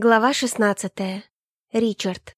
Глава шестнадцатая. Ричард.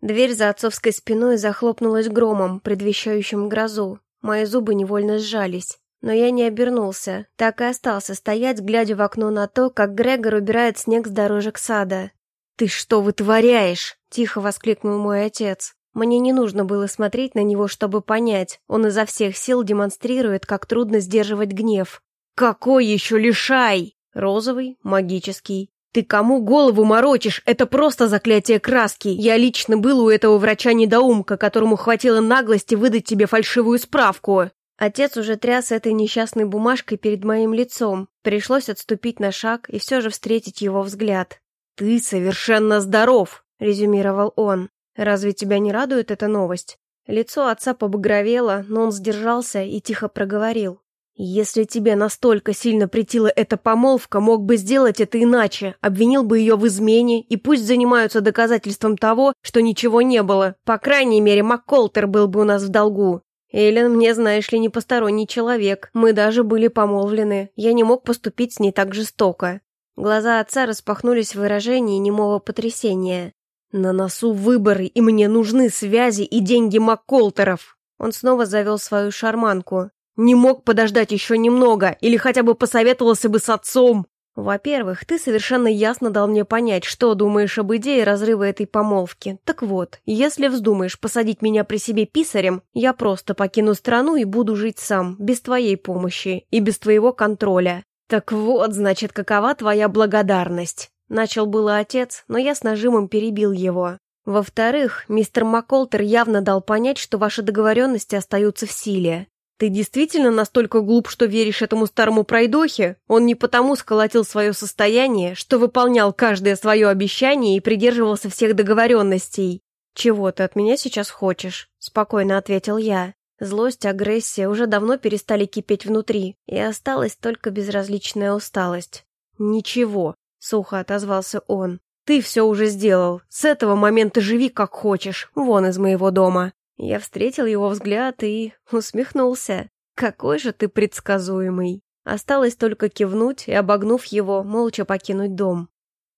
Дверь за отцовской спиной захлопнулась громом, предвещающим грозу. Мои зубы невольно сжались. Но я не обернулся, так и остался стоять, глядя в окно на то, как Грегор убирает снег с дорожек сада. «Ты что вытворяешь?» – тихо воскликнул мой отец. Мне не нужно было смотреть на него, чтобы понять. Он изо всех сил демонстрирует, как трудно сдерживать гнев. «Какой еще лишай?» Розовый, магический, «Ты кому голову морочишь? Это просто заклятие краски. Я лично был у этого врача-недоумка, которому хватило наглости выдать тебе фальшивую справку». Отец уже тряс этой несчастной бумажкой перед моим лицом. Пришлось отступить на шаг и все же встретить его взгляд. «Ты совершенно здоров», — резюмировал он. «Разве тебя не радует эта новость?» Лицо отца побагровело, но он сдержался и тихо проговорил. «Если тебе настолько сильно претила эта помолвка, мог бы сделать это иначе, обвинил бы ее в измене, и пусть занимаются доказательством того, что ничего не было. По крайней мере, МакКолтер был бы у нас в долгу. Эллен мне, знаешь ли, не посторонний человек. Мы даже были помолвлены. Я не мог поступить с ней так жестоко». Глаза отца распахнулись в выражении немого потрясения. «На носу выборы, и мне нужны связи и деньги МакКолтеров!» Он снова завел свою шарманку. Не мог подождать еще немного, или хотя бы посоветовался бы с отцом. Во-первых, ты совершенно ясно дал мне понять, что думаешь об идее разрыва этой помолвки. Так вот, если вздумаешь посадить меня при себе писарем, я просто покину страну и буду жить сам, без твоей помощи и без твоего контроля. Так вот, значит, какова твоя благодарность? Начал было отец, но я с нажимом перебил его. Во-вторых, мистер Макколтер явно дал понять, что ваши договоренности остаются в силе. Ты действительно настолько глуп, что веришь этому старому пройдохе? Он не потому сколотил свое состояние, что выполнял каждое свое обещание и придерживался всех договоренностей. «Чего ты от меня сейчас хочешь?» – спокойно ответил я. Злость, агрессия уже давно перестали кипеть внутри, и осталась только безразличная усталость. «Ничего», — сухо отозвался он. «Ты все уже сделал. С этого момента живи как хочешь, вон из моего дома. Я встретил его взгляд и усмехнулся. «Какой же ты предсказуемый!» Осталось только кивнуть и, обогнув его, молча покинуть дом.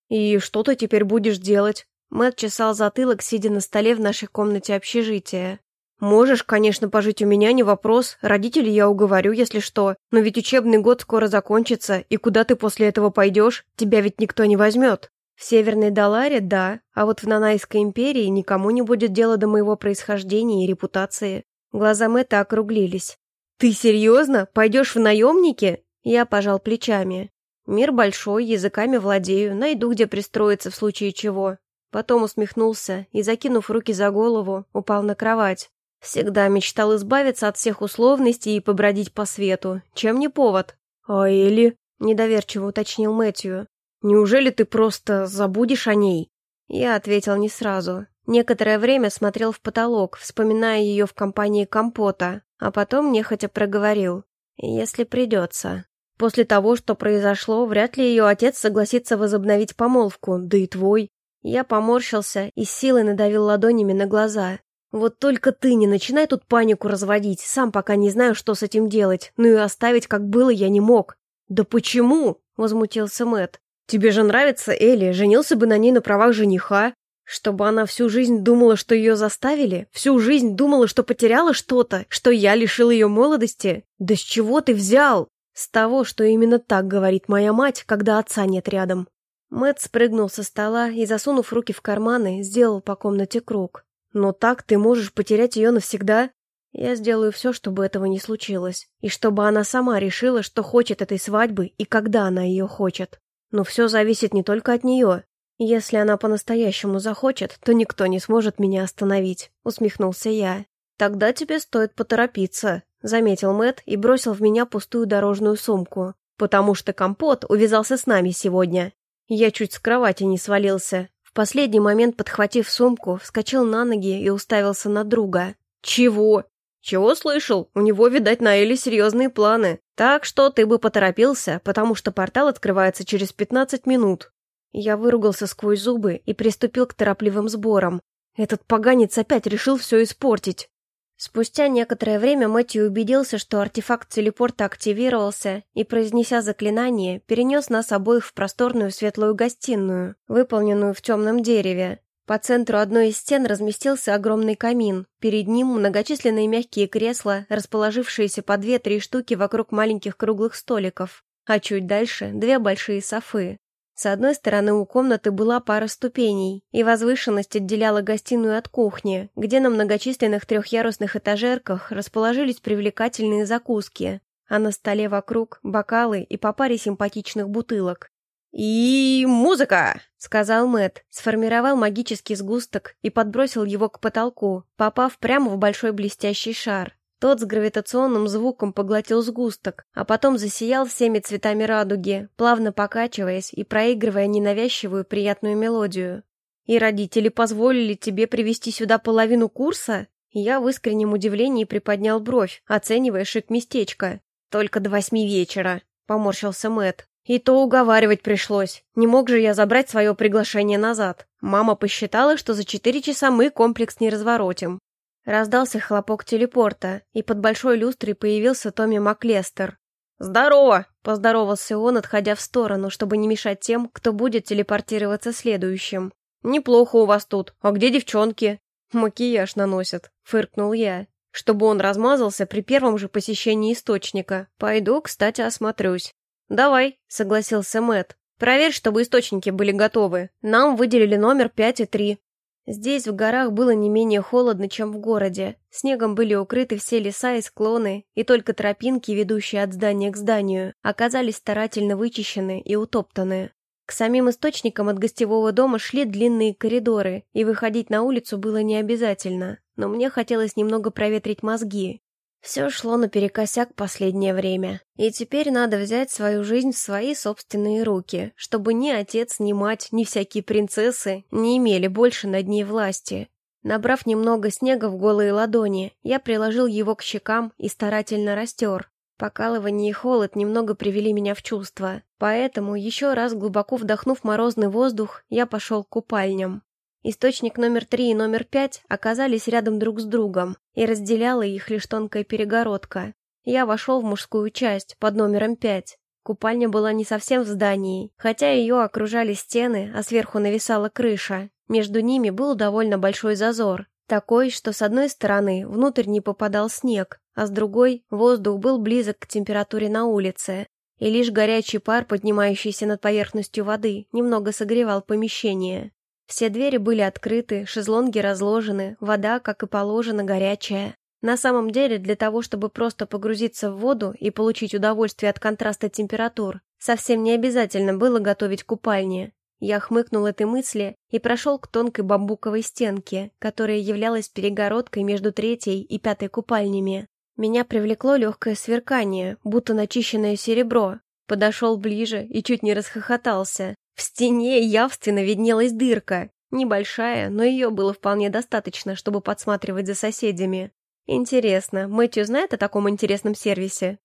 «И что ты теперь будешь делать?» Мэтт чесал затылок, сидя на столе в нашей комнате общежития. «Можешь, конечно, пожить у меня, не вопрос. Родителей я уговорю, если что. Но ведь учебный год скоро закончится, и куда ты после этого пойдешь? Тебя ведь никто не возьмет». В Северной Даларе – да, а вот в Нанайской империи никому не будет дела до моего происхождения и репутации. Глаза Мэтта округлились. «Ты серьезно? Пойдешь в наемники?» Я пожал плечами. «Мир большой, языками владею, найду, где пристроиться в случае чего». Потом усмехнулся и, закинув руки за голову, упал на кровать. Всегда мечтал избавиться от всех условностей и побродить по свету. Чем не повод? «А Элли?» – недоверчиво уточнил Мэтью. Неужели ты просто забудешь о ней?» Я ответил не сразу. Некоторое время смотрел в потолок, вспоминая ее в компании компота, а потом нехотя проговорил. «Если придется». После того, что произошло, вряд ли ее отец согласится возобновить помолвку, да и твой. Я поморщился и силой надавил ладонями на глаза. Вот только ты не начинай тут панику разводить, сам пока не знаю, что с этим делать, ну и оставить, как было, я не мог. «Да почему?» — возмутился Мэт. Тебе же нравится Элли, женился бы на ней на правах жениха. Чтобы она всю жизнь думала, что ее заставили? Всю жизнь думала, что потеряла что-то? Что я лишил ее молодости? Да с чего ты взял? С того, что именно так говорит моя мать, когда отца нет рядом. Мэт спрыгнул со стола и, засунув руки в карманы, сделал по комнате круг. «Но так ты можешь потерять ее навсегда?» «Я сделаю все, чтобы этого не случилось, и чтобы она сама решила, что хочет этой свадьбы и когда она ее хочет». Но все зависит не только от нее. Если она по-настоящему захочет, то никто не сможет меня остановить», — усмехнулся я. «Тогда тебе стоит поторопиться», — заметил Мэт и бросил в меня пустую дорожную сумку. «Потому что компот увязался с нами сегодня. Я чуть с кровати не свалился. В последний момент, подхватив сумку, вскочил на ноги и уставился на друга. «Чего?» «Чего слышал? У него, видать, на Эле серьезные планы. Так что ты бы поторопился, потому что портал открывается через 15 минут». Я выругался сквозь зубы и приступил к торопливым сборам. Этот поганец опять решил все испортить. Спустя некоторое время Мэтью убедился, что артефакт телепорта активировался и, произнеся заклинание, перенес нас обоих в просторную светлую гостиную, выполненную в темном дереве. По центру одной из стен разместился огромный камин. Перед ним многочисленные мягкие кресла, расположившиеся по две-три штуки вокруг маленьких круглых столиков. А чуть дальше две большие софы. С одной стороны у комнаты была пара ступеней, и возвышенность отделяла гостиную от кухни, где на многочисленных трехъярусных этажерках расположились привлекательные закуски, а на столе вокруг бокалы и по паре симпатичных бутылок. «И музыка!» — сказал Мэт, сформировал магический сгусток и подбросил его к потолку, попав прямо в большой блестящий шар. Тот с гравитационным звуком поглотил сгусток, а потом засиял всеми цветами радуги, плавно покачиваясь и проигрывая ненавязчивую приятную мелодию. «И родители позволили тебе привести сюда половину курса?» Я в искреннем удивлении приподнял бровь, оценивая шик местечка. «Только до восьми вечера», — поморщился Мэт. «И то уговаривать пришлось. Не мог же я забрать свое приглашение назад. Мама посчитала, что за четыре часа мы комплекс не разворотим. Раздался хлопок телепорта, и под большой люстрой появился Томми Маклестер. «Здорово!» – поздоровался он, отходя в сторону, чтобы не мешать тем, кто будет телепортироваться следующим. «Неплохо у вас тут. А где девчонки?» «Макияж наносят», – фыркнул я. «Чтобы он размазался при первом же посещении источника. Пойду, кстати, осмотрюсь». «Давай», — согласился Мэт. «Проверь, чтобы источники были готовы. Нам выделили номер пять и три. Здесь, в горах, было не менее холодно, чем в городе. Снегом были укрыты все леса и склоны, и только тропинки, ведущие от здания к зданию, оказались старательно вычищены и утоптаны. К самим источникам от гостевого дома шли длинные коридоры, и выходить на улицу было не обязательно, но мне хотелось немного проветрить мозги, все шло наперекосяк последнее время, и теперь надо взять свою жизнь в свои собственные руки, чтобы ни отец, ни мать, ни всякие принцессы не имели больше над ней власти. Набрав немного снега в голые ладони, я приложил его к щекам и старательно растер. Покалывание и холод немного привели меня в чувство, поэтому, еще раз глубоко вдохнув морозный воздух, я пошел к купальням. Источник номер три и номер пять оказались рядом друг с другом, и разделяла их лишь тонкая перегородка. Я вошел в мужскую часть, под номером пять. Купальня была не совсем в здании, хотя ее окружали стены, а сверху нависала крыша. Между ними был довольно большой зазор, такой, что с одной стороны внутрь не попадал снег, а с другой воздух был близок к температуре на улице, и лишь горячий пар, поднимающийся над поверхностью воды, немного согревал помещение. Все двери были открыты, шезлонги разложены, вода, как и положено, горячая. На самом деле, для того, чтобы просто погрузиться в воду и получить удовольствие от контраста температур, совсем не обязательно было готовить купальни. Я хмыкнул этой мысли и прошел к тонкой бамбуковой стенке, которая являлась перегородкой между третьей и пятой купальнями. Меня привлекло легкое сверкание, будто начищенное серебро. Подошел ближе и чуть не расхохотался. В стене явственно виднелась дырка. Небольшая, но ее было вполне достаточно, чтобы подсматривать за соседями. Интересно, Мэтью знает о таком интересном сервисе?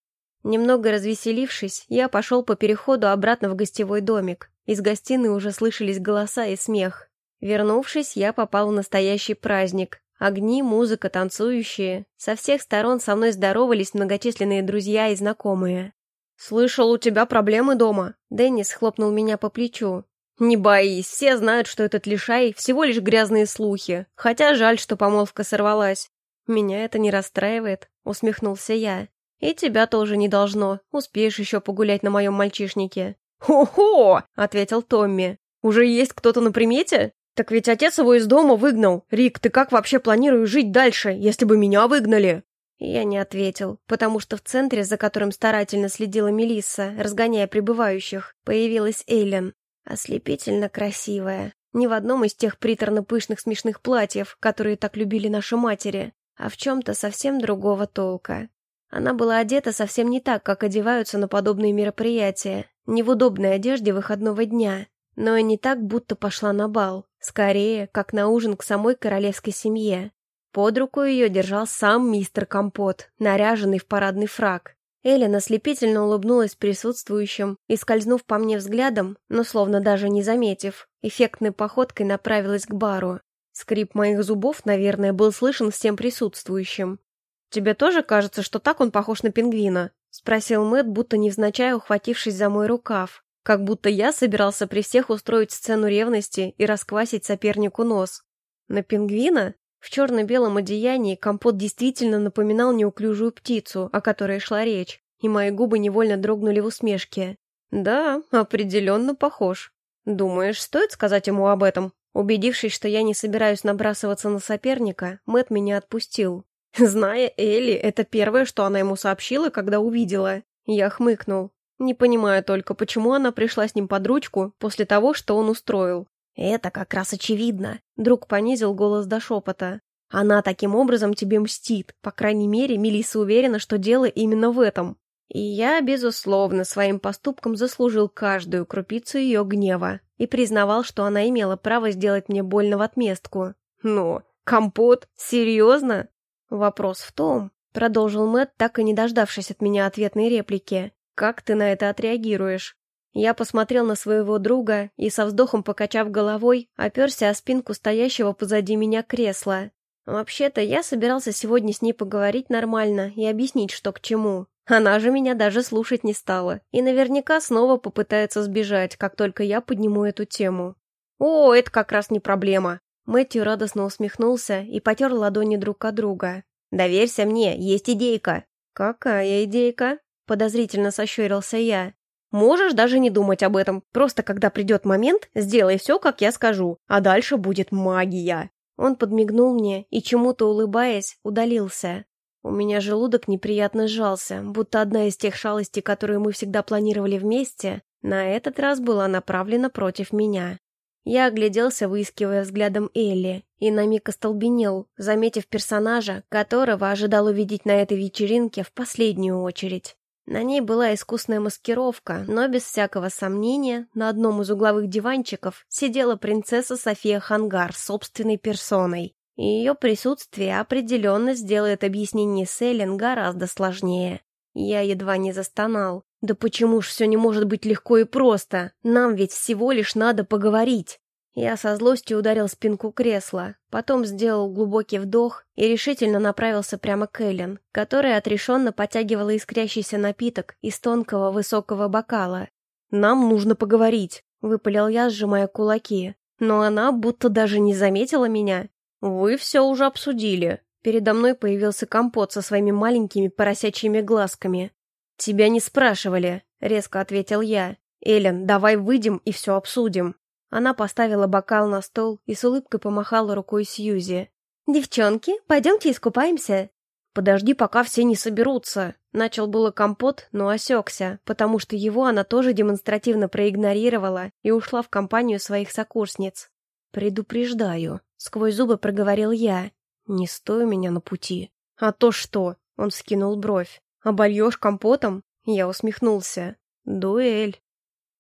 Немного развеселившись, я пошел по переходу обратно в гостевой домик. Из гостиной уже слышались голоса и смех. Вернувшись, я попал в настоящий праздник. Огни, музыка, танцующие. Со всех сторон со мной здоровались многочисленные друзья и знакомые. «Слышал, у тебя проблемы дома?» Деннис хлопнул меня по плечу. «Не боись, все знают, что этот лишай всего лишь грязные слухи. Хотя жаль, что помолвка сорвалась». «Меня это не расстраивает», — усмехнулся я. «И тебя тоже не должно. Успеешь еще погулять на моем мальчишнике». «Хо-хо!» — ответил Томми. «Уже есть кто-то на примете? Так ведь отец его из дома выгнал. Рик, ты как вообще планируешь жить дальше, если бы меня выгнали?» Я не ответил, потому что в центре, за которым старательно следила Мелисса, разгоняя прибывающих, появилась Эйлен. Ослепительно красивая. Не в одном из тех приторно-пышных смешных платьев, которые так любили наши матери, а в чем-то совсем другого толка. Она была одета совсем не так, как одеваются на подобные мероприятия, не в удобной одежде выходного дня, но и не так, будто пошла на бал, скорее, как на ужин к самой королевской семье. Под руку ее держал сам мистер Компот, наряженный в парадный фраг. Эллен ослепительно улыбнулась присутствующим и, скользнув по мне взглядом, но словно даже не заметив, эффектной походкой направилась к бару. Скрип моих зубов, наверное, был слышен всем присутствующим. тебе тоже кажется, что так он похож на пингвина?» — спросил Мэтт, будто невзначай ухватившись за мой рукав. Как будто я собирался при всех устроить сцену ревности и расквасить сопернику нос. На пингвина? В черно-белом одеянии компот действительно напоминал неуклюжую птицу, о которой шла речь, и мои губы невольно дрогнули в усмешке. «Да, определенно похож. Думаешь, стоит сказать ему об этом?» Убедившись, что я не собираюсь набрасываться на соперника, Мэт меня отпустил. Зная Элли, это первое, что она ему сообщила, когда увидела. Я хмыкнул. Не понимаю только, почему она пришла с ним под ручку после того, что он устроил. «Это как раз очевидно», — друг понизил голос до шепота. «Она таким образом тебе мстит. По крайней мере, Мелисса уверена, что дело именно в этом. И я, безусловно, своим поступком заслужил каждую крупицу ее гнева и признавал, что она имела право сделать мне больно в отместку. Но, компот? Серьезно? Вопрос в том, продолжил Мэтт, так и не дождавшись от меня ответной реплики, как ты на это отреагируешь? Я посмотрел на своего друга и, со вздохом покачав головой, оперся о спинку стоящего позади меня кресла. Вообще-то, я собирался сегодня с ней поговорить нормально и объяснить, что к чему. Она же меня даже слушать не стала, и наверняка снова попытается сбежать, как только я подниму эту тему. «О, это как раз не проблема!» Мэтью радостно усмехнулся и потер ладони друг от друга. «Доверься мне, есть идейка!» «Какая идейка?» Подозрительно сощурился я. «Можешь даже не думать об этом. Просто когда придет момент, сделай все, как я скажу, а дальше будет магия!» Он подмигнул мне и, чему-то улыбаясь, удалился. У меня желудок неприятно сжался, будто одна из тех шалостей, которые мы всегда планировали вместе, на этот раз была направлена против меня. Я огляделся, выискивая взглядом Элли, и на миг остолбенел, заметив персонажа, которого ожидал увидеть на этой вечеринке в последнюю очередь. На ней была искусная маскировка, но без всякого сомнения на одном из угловых диванчиков сидела принцесса София Хангар собственной персоной и ее присутствие определенно сделает объяснение Селен гораздо сложнее. Я едва не застонал. Да почему ж все не может быть легко и просто? Нам ведь всего лишь надо поговорить. Я со злостью ударил спинку кресла, потом сделал глубокий вдох и решительно направился прямо к Эллен, которая отрешенно потягивала искрящийся напиток из тонкого высокого бокала. «Нам нужно поговорить», — выпалил я, сжимая кулаки. Но она будто даже не заметила меня «Вы все уже обсудили». Передо мной появился компот со своими маленькими поросячьими глазками. «Тебя не спрашивали», — резко ответил я. «Эллен, давай выйдем и все обсудим». Она поставила бокал на стол и с улыбкой помахала рукой Сьюзи. «Девчонки, пойдемте искупаемся». «Подожди, пока все не соберутся». Начал было компот, но осекся, потому что его она тоже демонстративно проигнорировала и ушла в компанию своих сокурсниц. «Предупреждаю», — сквозь зубы проговорил я. «Не стой у меня на пути». «А то что?» — он скинул бровь. «Обольешь компотом?» Я усмехнулся. «Дуэль».